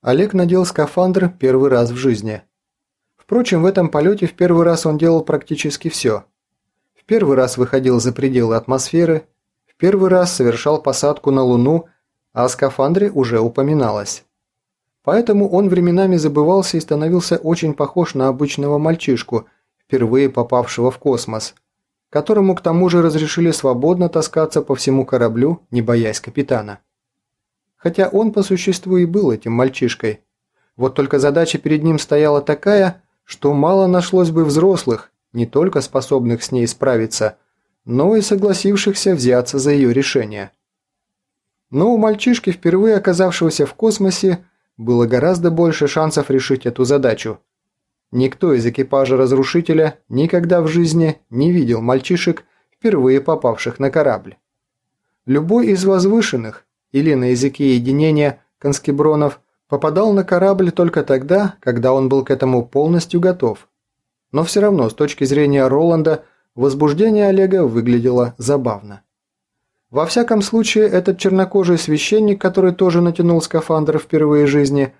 Олег надел скафандр первый раз в жизни. Впрочем, в этом полете в первый раз он делал практически все. В первый раз выходил за пределы атмосферы, в первый раз совершал посадку на Луну, а о скафандре уже упоминалось. Поэтому он временами забывался и становился очень похож на обычного мальчишку, впервые попавшего в космос, которому к тому же разрешили свободно таскаться по всему кораблю, не боясь капитана хотя он по существу и был этим мальчишкой. Вот только задача перед ним стояла такая, что мало нашлось бы взрослых, не только способных с ней справиться, но и согласившихся взяться за ее решение. Но у мальчишки, впервые оказавшегося в космосе, было гораздо больше шансов решить эту задачу. Никто из экипажа разрушителя никогда в жизни не видел мальчишек, впервые попавших на корабль. Любой из возвышенных, или на языке единения конскебронов, попадал на корабль только тогда, когда он был к этому полностью готов. Но все равно, с точки зрения Роланда, возбуждение Олега выглядело забавно. Во всяком случае, этот чернокожий священник, который тоже натянул скафандр впервые в жизни,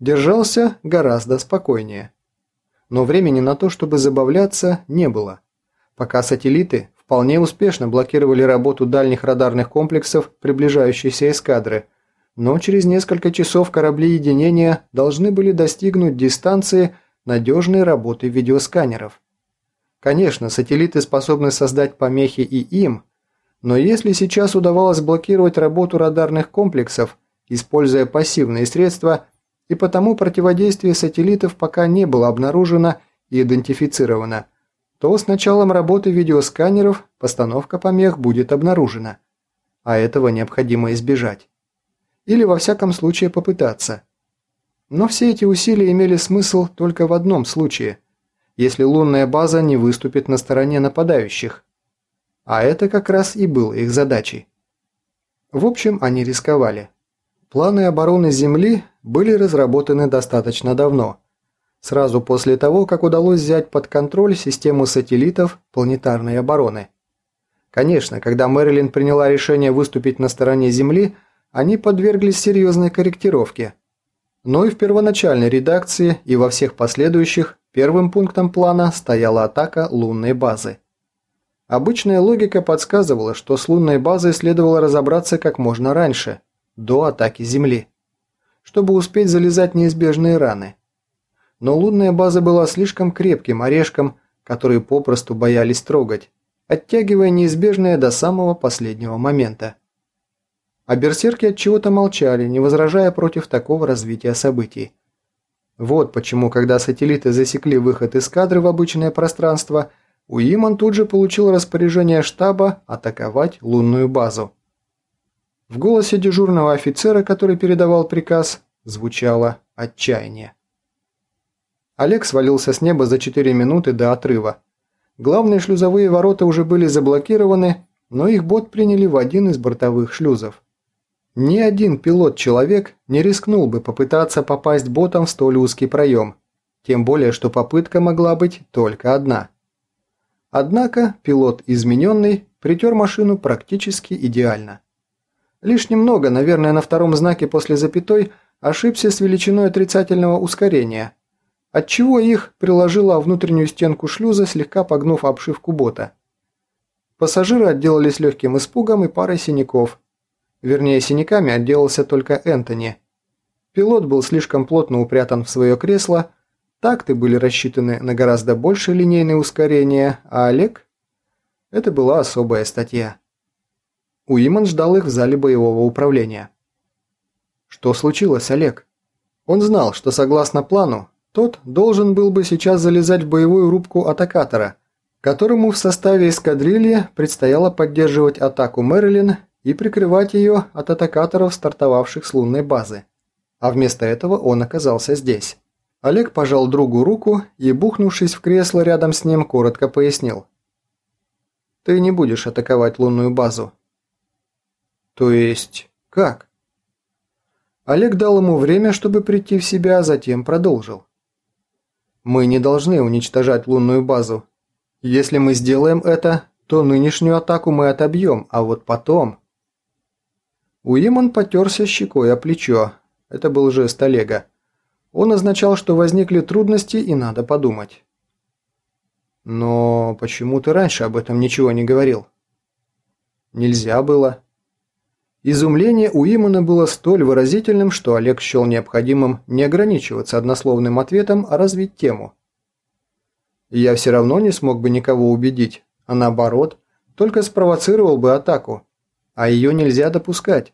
держался гораздо спокойнее. Но времени на то, чтобы забавляться, не было. Пока сателлиты вполне успешно блокировали работу дальних радарных комплексов приближающейся эскадры, но через несколько часов корабли единения должны были достигнуть дистанции надежной работы видеосканеров. Конечно, сателлиты способны создать помехи и им, но если сейчас удавалось блокировать работу радарных комплексов, используя пассивные средства, и потому противодействие сателлитов пока не было обнаружено и идентифицировано – то с началом работы видеосканеров постановка помех будет обнаружена. А этого необходимо избежать. Или во всяком случае попытаться. Но все эти усилия имели смысл только в одном случае, если лунная база не выступит на стороне нападающих. А это как раз и было их задачей. В общем, они рисковали. Планы обороны Земли были разработаны достаточно давно – сразу после того, как удалось взять под контроль систему сателлитов планетарной обороны. Конечно, когда Мэрилин приняла решение выступить на стороне Земли, они подверглись серьезной корректировке. Но и в первоначальной редакции, и во всех последующих, первым пунктом плана стояла атака лунной базы. Обычная логика подсказывала, что с лунной базой следовало разобраться как можно раньше, до атаки Земли, чтобы успеть залезать неизбежные раны – но лунная база была слишком крепким орешком, который попросту боялись трогать, оттягивая неизбежное до самого последнего момента. А берсерки от чего-то молчали, не возражая против такого развития событий. Вот почему, когда сателлиты засекли выход из кадры в обычное пространство, Уиман тут же получил распоряжение штаба атаковать лунную базу. В голосе дежурного офицера, который передавал приказ, звучало отчаяние. Олег свалился с неба за 4 минуты до отрыва. Главные шлюзовые ворота уже были заблокированы, но их бот приняли в один из бортовых шлюзов. Ни один пилот-человек не рискнул бы попытаться попасть ботом в столь узкий проем, тем более, что попытка могла быть только одна. Однако пилот измененный притер машину практически идеально. Лишь немного, наверное, на втором знаке после запятой, ошибся с величиной отрицательного ускорения – отчего их приложило внутреннюю стенку шлюза, слегка погнув обшивку бота. Пассажиры отделались легким испугом и парой синяков. Вернее, синяками отделался только Энтони. Пилот был слишком плотно упрятан в свое кресло, такты были рассчитаны на гораздо большее линейное ускорение, а Олег... Это была особая статья. Уиман ждал их в зале боевого управления. Что случилось, Олег? Он знал, что согласно плану, тот должен был бы сейчас залезать в боевую рубку атакатора, которому в составе эскадрильи предстояло поддерживать атаку Мэрилин и прикрывать ее от атакаторов, стартовавших с лунной базы. А вместо этого он оказался здесь. Олег пожал другу руку и, бухнувшись в кресло рядом с ним, коротко пояснил. «Ты не будешь атаковать лунную базу». «То есть, как?» Олег дал ему время, чтобы прийти в себя, а затем продолжил. Мы не должны уничтожать лунную базу. Если мы сделаем это, то нынешнюю атаку мы отобьем, а вот потом... Уиман потерся щекой о плечо. Это был жест Олега. Он означал, что возникли трудности и надо подумать. «Но почему ты раньше об этом ничего не говорил?» «Нельзя было». Изумление у Имана было столь выразительным, что Олег счел необходимым не ограничиваться однословным ответом, а развить тему. «Я все равно не смог бы никого убедить, а наоборот, только спровоцировал бы атаку, а ее нельзя допускать».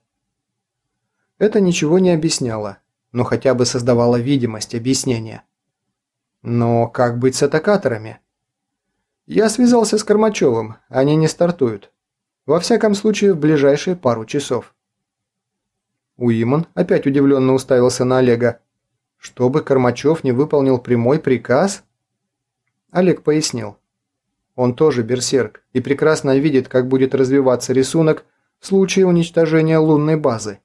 Это ничего не объясняло, но хотя бы создавало видимость объяснения. Но как быть с атакаторами? Я связался с Кормачевым, они не стартуют. Во всяком случае, в ближайшие пару часов. Уиман опять удивленно уставился на Олега. Чтобы Кормачев не выполнил прямой приказ? Олег пояснил. Он тоже берсерк и прекрасно видит, как будет развиваться рисунок в случае уничтожения лунной базы.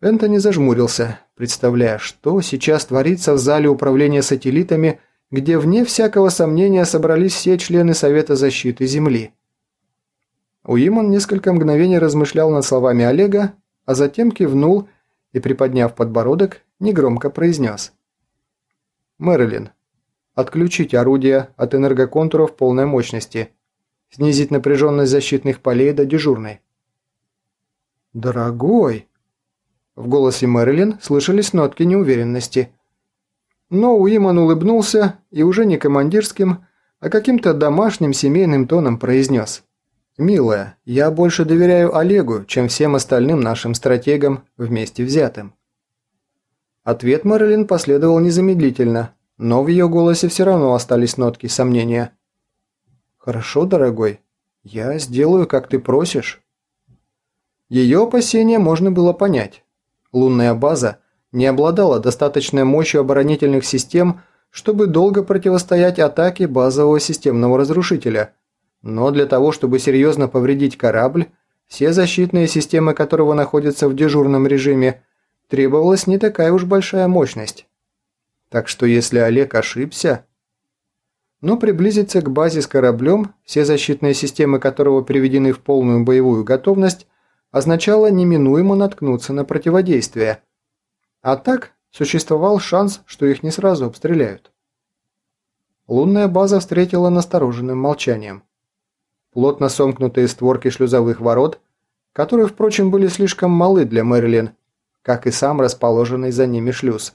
Энтони зажмурился, представляя, что сейчас творится в зале управления сателлитами где вне всякого сомнения собрались все члены Совета защиты Земли. Уиман несколько мгновений размышлял над словами Олега, а затем кивнул и, приподняв подбородок, негромко произнес. «Мэрилин, отключить орудия от энергоконтуров полной мощности, снизить напряженность защитных полей до дежурной». «Дорогой!» В голосе Мэрилин слышались нотки неуверенности – но Уиман улыбнулся и уже не командирским, а каким-то домашним семейным тоном произнес. «Милая, я больше доверяю Олегу, чем всем остальным нашим стратегам вместе взятым». Ответ Мэрилин последовал незамедлительно, но в ее голосе все равно остались нотки сомнения. «Хорошо, дорогой, я сделаю, как ты просишь». Ее опасения можно было понять. Лунная база – не обладала достаточной мощью оборонительных систем, чтобы долго противостоять атаке базового системного разрушителя. Но для того, чтобы серьезно повредить корабль, все защитные системы которого находятся в дежурном режиме, требовалась не такая уж большая мощность. Так что если Олег ошибся... Но приблизиться к базе с кораблем, все защитные системы которого приведены в полную боевую готовность, означало неминуемо наткнуться на противодействие – а так, существовал шанс, что их не сразу обстреляют. Лунная база встретила настороженным молчанием. Плотно сомкнутые створки шлюзовых ворот, которые, впрочем, были слишком малы для Мэрилин, как и сам расположенный за ними шлюз.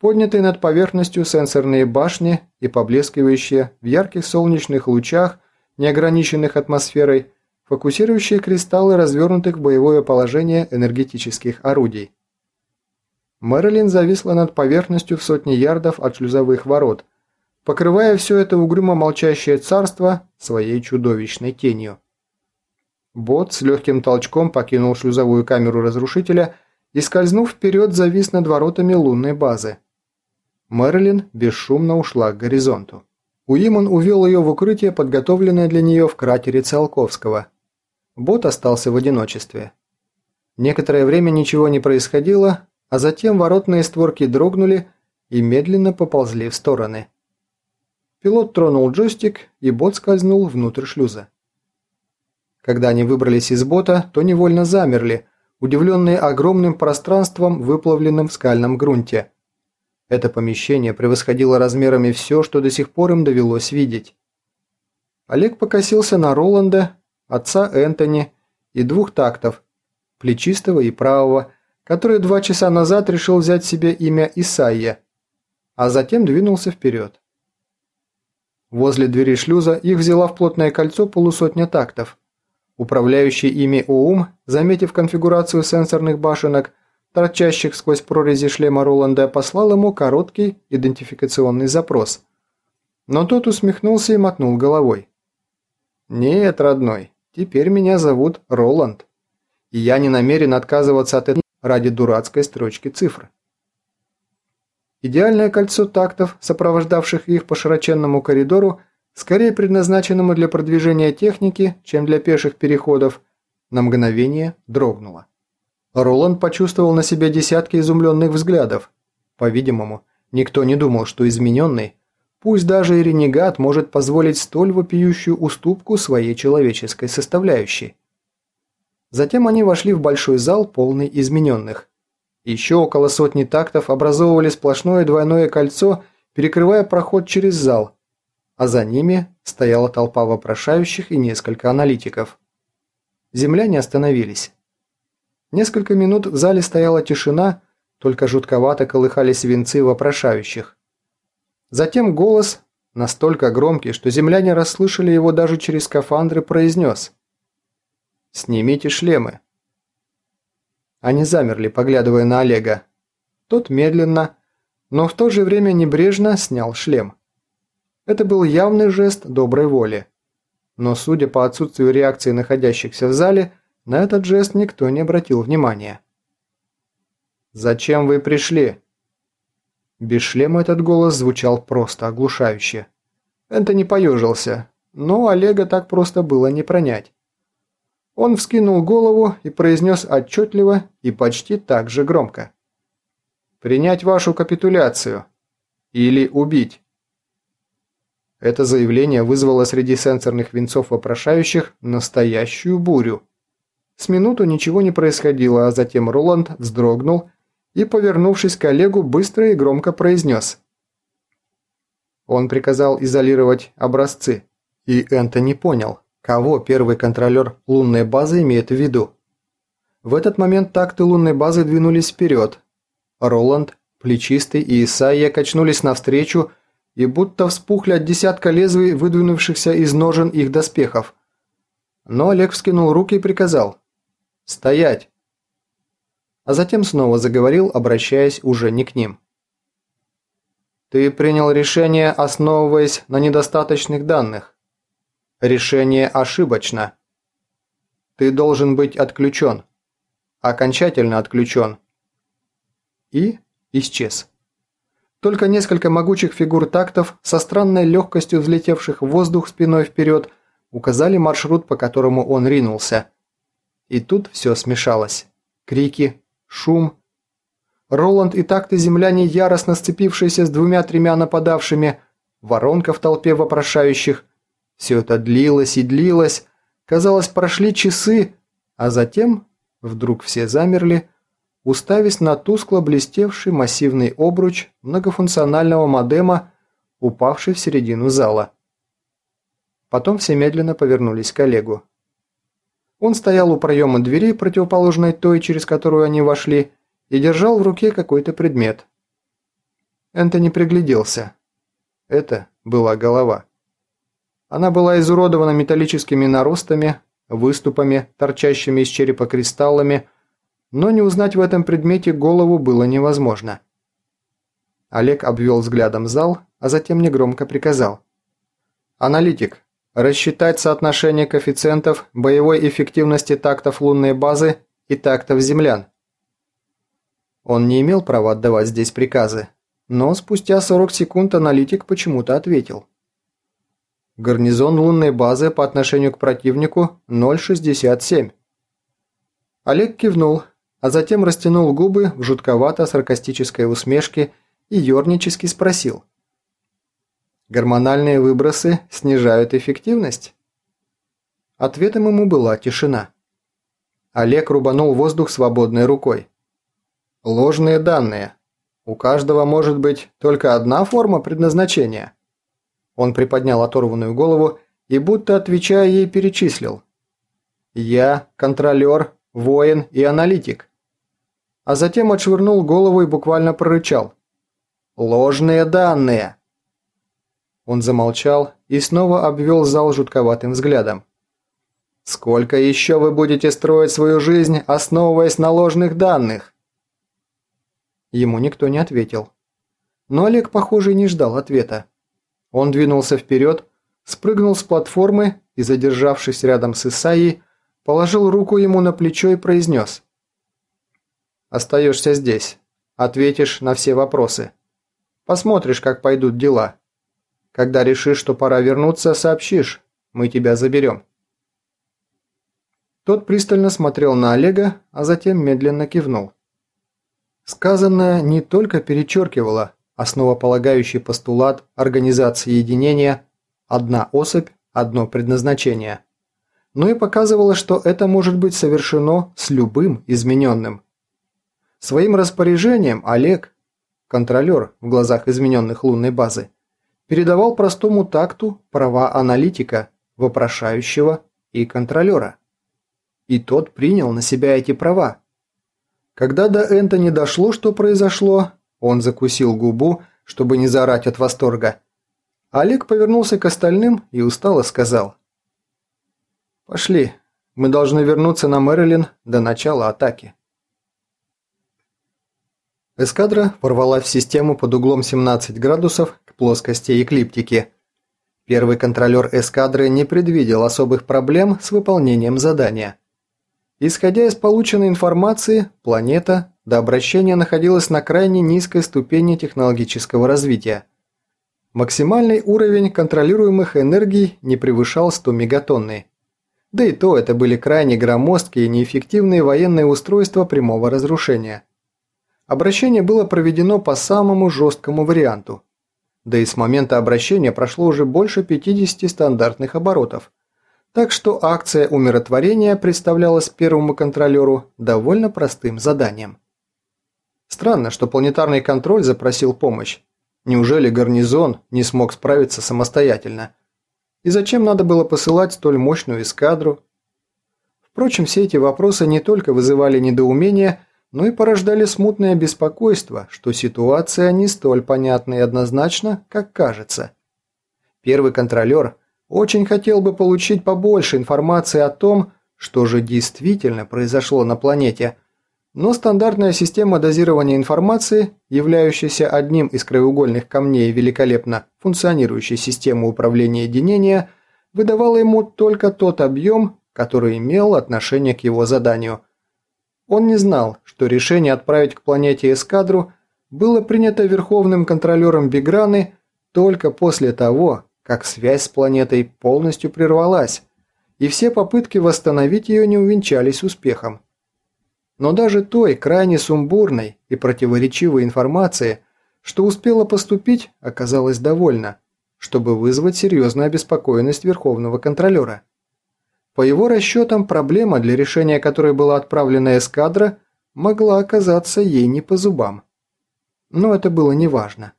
Поднятые над поверхностью сенсорные башни и поблескивающие в ярких солнечных лучах, неограниченных атмосферой, фокусирующие кристаллы развернутых в боевое положение энергетических орудий. Мэрилин зависла над поверхностью в сотни ярдов от шлюзовых ворот, покрывая все это угрюмо молчащее царство своей чудовищной тенью. Бот с легким толчком покинул шлюзовую камеру разрушителя и, скользнув вперед, завис над воротами лунной базы. Мэрилин бесшумно ушла к горизонту. Уиман увел ее в укрытие, подготовленное для нее в кратере Циолковского. Бот остался в одиночестве. Некоторое время ничего не происходило, а затем воротные створки дрогнули и медленно поползли в стороны. Пилот тронул джойстик, и бот скользнул внутрь шлюза. Когда они выбрались из бота, то невольно замерли, удивленные огромным пространством, выплавленным в скальном грунте. Это помещение превосходило размерами все, что до сих пор им довелось видеть. Олег покосился на Роланда, отца Энтони и двух тактов, плечистого и правого, который два часа назад решил взять себе имя Исайя, а затем двинулся вперед. Возле двери шлюза их взяла в плотное кольцо полусотня тактов. Управляющий ими ОУМ, заметив конфигурацию сенсорных башенок, торчащих сквозь прорези шлема Роланда, послал ему короткий идентификационный запрос. Но тот усмехнулся и мотнул головой. «Нет, родной, теперь меня зовут Роланд, и я не намерен отказываться от этого ради дурацкой строчки цифр. Идеальное кольцо тактов, сопровождавших их по широченному коридору, скорее предназначенному для продвижения техники, чем для пеших переходов, на мгновение дрогнуло. Роланд почувствовал на себе десятки изумленных взглядов. По-видимому, никто не думал, что измененный, пусть даже и ренегат, может позволить столь вопиющую уступку своей человеческой составляющей. Затем они вошли в большой зал, полный измененных. Еще около сотни тактов образовывали сплошное двойное кольцо, перекрывая проход через зал, а за ними стояла толпа вопрошающих и несколько аналитиков. Земляне остановились. Несколько минут в зале стояла тишина, только жутковато колыхались венцы вопрошающих. Затем голос, настолько громкий, что земляне расслышали его даже через скафандры, произнес «Снимите шлемы». Они замерли, поглядывая на Олега. Тот медленно, но в то же время небрежно снял шлем. Это был явный жест доброй воли. Но судя по отсутствию реакции находящихся в зале, на этот жест никто не обратил внимания. «Зачем вы пришли?» Без шлема этот голос звучал просто оглушающе. Энтони поежился, но Олега так просто было не пронять. Он вскинул голову и произнес отчетливо и почти так же громко. «Принять вашу капитуляцию. Или убить». Это заявление вызвало среди сенсорных венцов вопрошающих настоящую бурю. С минуту ничего не происходило, а затем Роланд вздрогнул и, повернувшись к Олегу, быстро и громко произнес. Он приказал изолировать образцы, и Энтони понял, кого первый контролер лунной базы имеет в виду. В этот момент такты лунной базы двинулись вперед. Роланд, Плечистый и Исайя качнулись навстречу и будто вспухли от десятка лезвий, выдвинувшихся из ножен их доспехов. Но Олег вскинул руки и приказал «Стоять!» А затем снова заговорил, обращаясь уже не к ним. «Ты принял решение, основываясь на недостаточных данных. Решение ошибочно. Ты должен быть отключен. Окончательно отключен. И исчез. Только несколько могучих фигур тактов со странной легкостью взлетевших в воздух спиной вперед указали маршрут, по которому он ринулся. И тут все смешалось. Крики, шум. Роланд и такты земляне, яростно сцепившиеся с двумя-тремя нападавшими, воронка в толпе вопрошающих – все это длилось и длилось. Казалось, прошли часы, а затем вдруг все замерли, уставясь на тускло блестевший массивный обруч многофункционального модема, упавший в середину зала. Потом все медленно повернулись к Олегу. Он стоял у проема двери, противоположной той, через которую они вошли, и держал в руке какой-то предмет. Энтони пригляделся. Это была голова. Она была изуродована металлическими наростами, выступами, торчащими из черепа кристаллами, но не узнать в этом предмете голову было невозможно. Олег обвел взглядом зал, а затем негромко приказал. «Аналитик, рассчитать соотношение коэффициентов боевой эффективности тактов лунной базы и тактов землян». Он не имел права отдавать здесь приказы, но спустя 40 секунд аналитик почему-то ответил. Гарнизон лунной базы по отношению к противнику 0,67. Олег кивнул, а затем растянул губы в жутковато-саркастической усмешке и ернически спросил. «Гормональные выбросы снижают эффективность?» Ответом ему была тишина. Олег рубанул воздух свободной рукой. «Ложные данные. У каждого может быть только одна форма предназначения». Он приподнял оторванную голову и, будто отвечая ей, перечислил. «Я – контролер, воин и аналитик». А затем отшвырнул голову и буквально прорычал. «Ложные данные!» Он замолчал и снова обвел зал жутковатым взглядом. «Сколько еще вы будете строить свою жизнь, основываясь на ложных данных?» Ему никто не ответил. Но Олег, похоже, не ждал ответа. Он двинулся вперед, спрыгнул с платформы и, задержавшись рядом с Исаей, положил руку ему на плечо и произнес. «Остаешься здесь. Ответишь на все вопросы. Посмотришь, как пойдут дела. Когда решишь, что пора вернуться, сообщишь. Мы тебя заберем». Тот пристально смотрел на Олега, а затем медленно кивнул. Сказанное не только перечеркивало, основополагающий постулат организации единения «одна особь, одно предназначение», но и показывало, что это может быть совершено с любым измененным. Своим распоряжением Олег, контролер в глазах измененных лунной базы, передавал простому такту права аналитика, вопрошающего и контролера. И тот принял на себя эти права. Когда до Энтони дошло, что произошло, он закусил губу, чтобы не заорать от восторга. Олег повернулся к остальным и устало сказал. «Пошли, мы должны вернуться на Мэрилин до начала атаки». Эскадра ворвалась в систему под углом 17 градусов к плоскости эклиптики. Первый контролер эскадры не предвидел особых проблем с выполнением задания. Исходя из полученной информации, планета до обращения находилась на крайне низкой ступени технологического развития. Максимальный уровень контролируемых энергий не превышал 100 мегатонны. Да и то это были крайне громоздкие и неэффективные военные устройства прямого разрушения. Обращение было проведено по самому жесткому варианту. Да и с момента обращения прошло уже больше 50 стандартных оборотов – так что акция умиротворения представлялась первому контролеру довольно простым заданием. Странно, что планетарный контроль запросил помощь. Неужели гарнизон не смог справиться самостоятельно? И зачем надо было посылать столь мощную эскадру? Впрочем, все эти вопросы не только вызывали недоумение, но и порождали смутное беспокойство, что ситуация не столь понятна и однозначна, как кажется. Первый контролер – очень хотел бы получить побольше информации о том, что же действительно произошло на планете, но стандартная система дозирования информации, являющаяся одним из краеугольных камней великолепно функционирующей системы управления единения, выдавала ему только тот объем, который имел отношение к его заданию. Он не знал, что решение отправить к планете эскадру было принято верховным контролером Биграны только после того, как связь с планетой полностью прервалась, и все попытки восстановить ее не увенчались успехом. Но даже той крайне сумбурной и противоречивой информации, что успела поступить, оказалось довольно, чтобы вызвать серьезную обеспокоенность Верховного контролера. По его расчетам, проблема, для решения которой была отправлена эскадра, могла оказаться ей не по зубам. Но это было неважно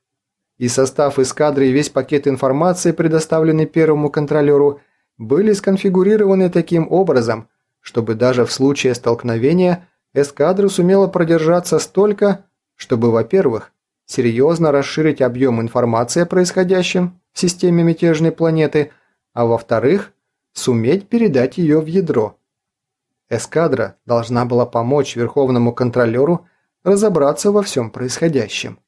и состав эскадры и весь пакет информации, предоставленный первому контролеру, были сконфигурированы таким образом, чтобы даже в случае столкновения эскадра сумела продержаться столько, чтобы, во-первых, серьезно расширить объем информации о происходящем в системе мятежной планеты, а во-вторых, суметь передать ее в ядро. Эскадра должна была помочь Верховному контролеру разобраться во всем происходящем.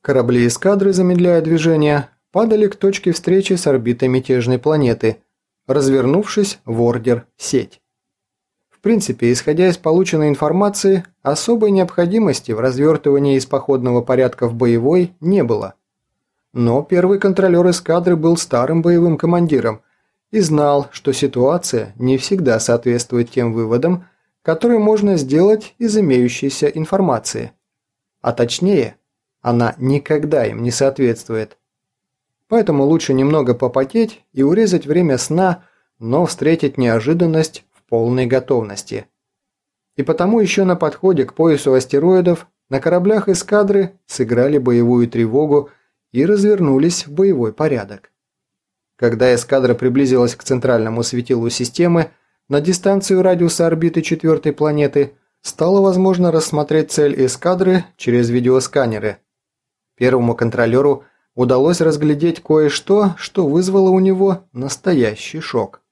Корабли эскадры, замедляя движение, падали к точке встречи с орбитой мятежной планеты, развернувшись в ордер-сеть. Принципе, исходя из полученной информации, особой необходимости в развертывании из походного порядка в боевой не было. Но первый контролер эскадры был старым боевым командиром и знал, что ситуация не всегда соответствует тем выводам, которые можно сделать из имеющейся информации. А точнее – она никогда им не соответствует. Поэтому лучше немного попотеть и урезать время сна, но встретить неожиданность полной готовности. И потому еще на подходе к поясу астероидов на кораблях эскадры сыграли боевую тревогу и развернулись в боевой порядок. Когда эскадра приблизилась к центральному светилу системы, на дистанцию радиуса орбиты четвертой планеты стало возможно рассмотреть цель эскадры через видеосканеры – Первому контролеру удалось разглядеть кое-что, что вызвало у него настоящий шок.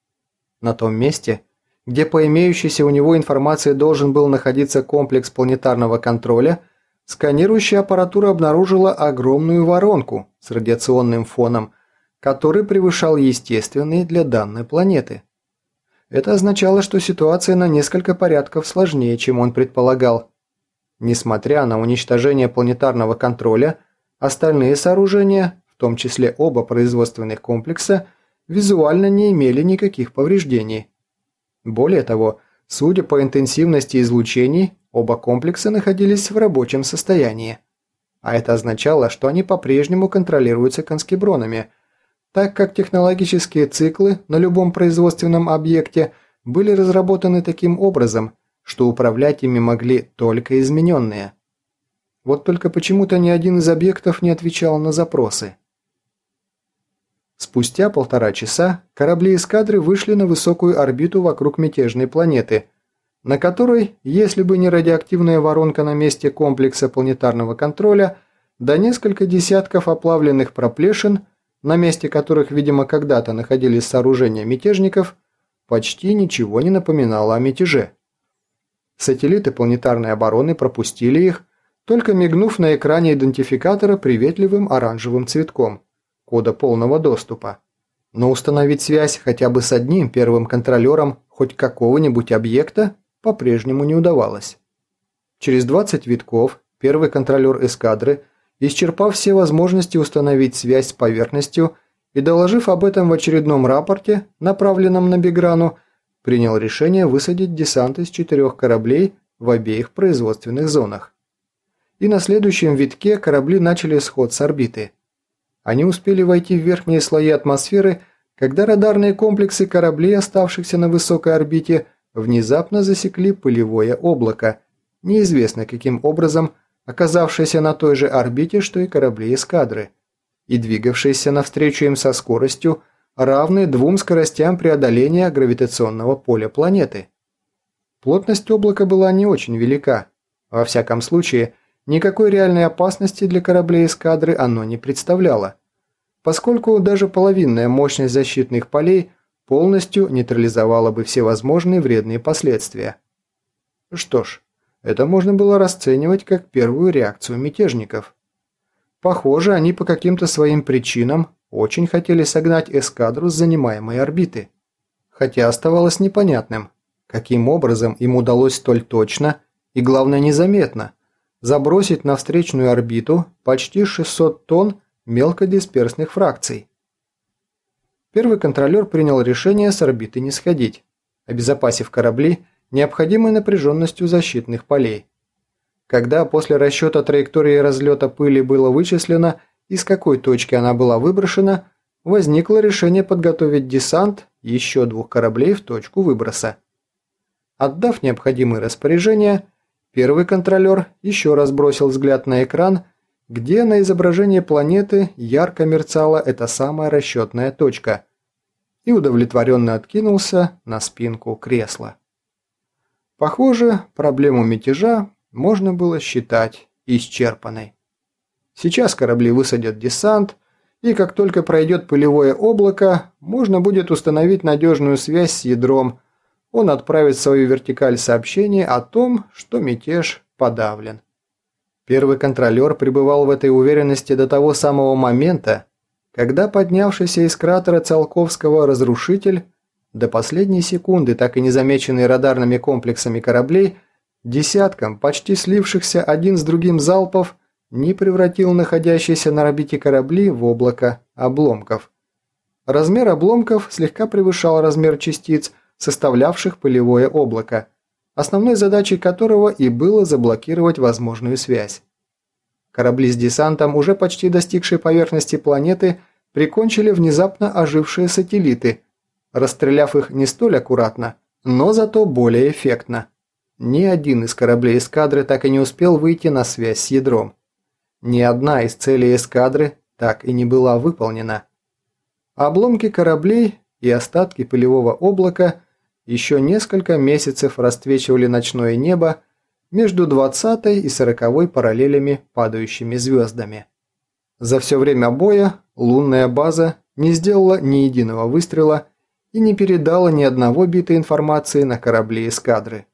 На том месте, где по имеющейся у него информации должен был находиться комплекс планетарного контроля, сканирующая аппаратура обнаружила огромную воронку с радиационным фоном, который превышал естественный для данной планеты. Это означало, что ситуация на несколько порядков сложнее, чем он предполагал. Несмотря на уничтожение планетарного контроля, Остальные сооружения, в том числе оба производственных комплекса, визуально не имели никаких повреждений. Более того, судя по интенсивности излучений, оба комплекса находились в рабочем состоянии. А это означало, что они по-прежнему контролируются конскебронами, так как технологические циклы на любом производственном объекте были разработаны таким образом, что управлять ими могли только измененные. Вот только почему-то ни один из объектов не отвечал на запросы. Спустя полтора часа корабли эскадры вышли на высокую орбиту вокруг мятежной планеты, на которой, если бы не радиоактивная воронка на месте комплекса планетарного контроля, да несколько десятков оплавленных проплешин, на месте которых, видимо, когда-то находились сооружения мятежников, почти ничего не напоминало о мятеже. Сателлиты планетарной обороны пропустили их, только мигнув на экране идентификатора приветливым оранжевым цветком, кода полного доступа. Но установить связь хотя бы с одним первым контролером хоть какого-нибудь объекта по-прежнему не удавалось. Через 20 витков первый контролер эскадры, исчерпав все возможности установить связь с поверхностью и доложив об этом в очередном рапорте, направленном на Биграну, принял решение высадить десант из четырех кораблей в обеих производственных зонах. И на следующем витке корабли начали сход с орбиты. Они успели войти в верхние слои атмосферы, когда радарные комплексы кораблей, оставшихся на высокой орбите, внезапно засекли пылевое облако, неизвестно каким образом оказавшееся на той же орбите, что и корабли эскадры, и двигавшееся навстречу им со скоростью, равны двум скоростям преодоления гравитационного поля планеты. Плотность облака была не очень велика. Во всяком случае, никакой реальной опасности для кораблей эскадры оно не представляло, поскольку даже половинная мощность защитных полей полностью нейтрализовала бы все возможные вредные последствия. Что ж, это можно было расценивать как первую реакцию мятежников. Похоже, они по каким-то своим причинам очень хотели согнать эскадру с занимаемой орбиты. Хотя оставалось непонятным, каким образом им удалось столь точно и, главное, незаметно забросить на встречную орбиту почти 600 тонн мелкодисперсных фракций. Первый контролер принял решение с орбиты не сходить, обезопасив корабли необходимой напряженностью защитных полей. Когда после расчета траектории разлета пыли было вычислено, из какой точки она была выброшена, возникло решение подготовить десант еще двух кораблей в точку выброса. Отдав необходимые распоряжения, первый контролер еще раз бросил взгляд на экран, где на изображении планеты ярко мерцала эта самая расчетная точка, и удовлетворенно откинулся на спинку кресла. Похоже, проблему мятежа можно было считать исчерпанной. Сейчас корабли высадят десант, и как только пройдет пылевое облако, можно будет установить надежную связь с ядром. Он отправит в свою вертикаль сообщение о том, что мятеж подавлен. Первый контролер пребывал в этой уверенности до того самого момента, когда поднявшийся из кратера Циолковского разрушитель, до последней секунды так и незамеченный радарными комплексами кораблей, десятком почти слившихся один с другим залпов – не превратил находящиеся на орбите корабли в облако обломков. Размер обломков слегка превышал размер частиц, составлявших пылевое облако, основной задачей которого и было заблокировать возможную связь. Корабли с десантом, уже почти достигшие поверхности планеты, прикончили внезапно ожившие сателлиты, расстреляв их не столь аккуратно, но зато более эффектно. Ни один из кораблей эскадры так и не успел выйти на связь с ядром. Ни одна из целей эскадры так и не была выполнена. Обломки кораблей и остатки пылевого облака еще несколько месяцев расцвечивали ночное небо между 20 и 40 параллелями падающими звездами. За все время боя лунная база не сделала ни единого выстрела и не передала ни одного бита информации на корабли эскадры.